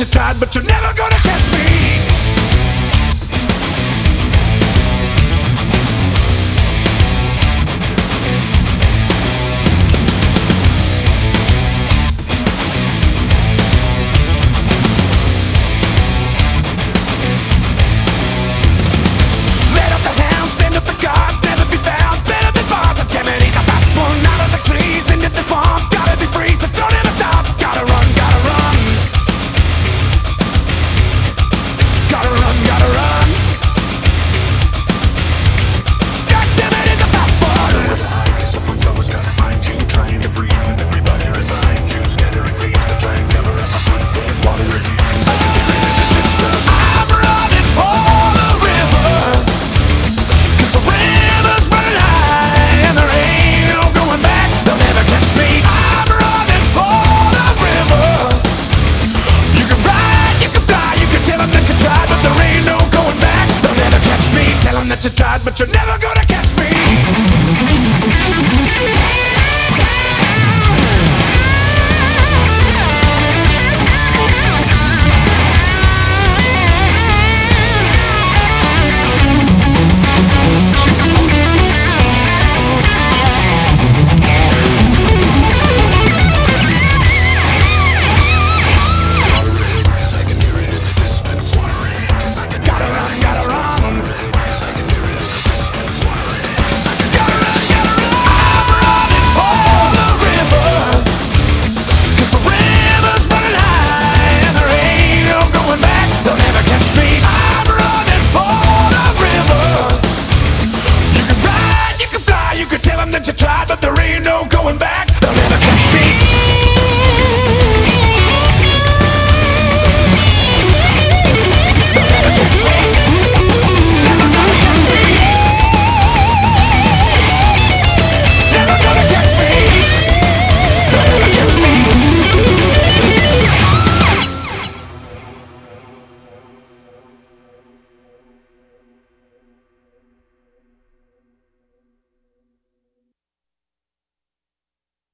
you tried, but you're never gonna. that you tried, but there ain't no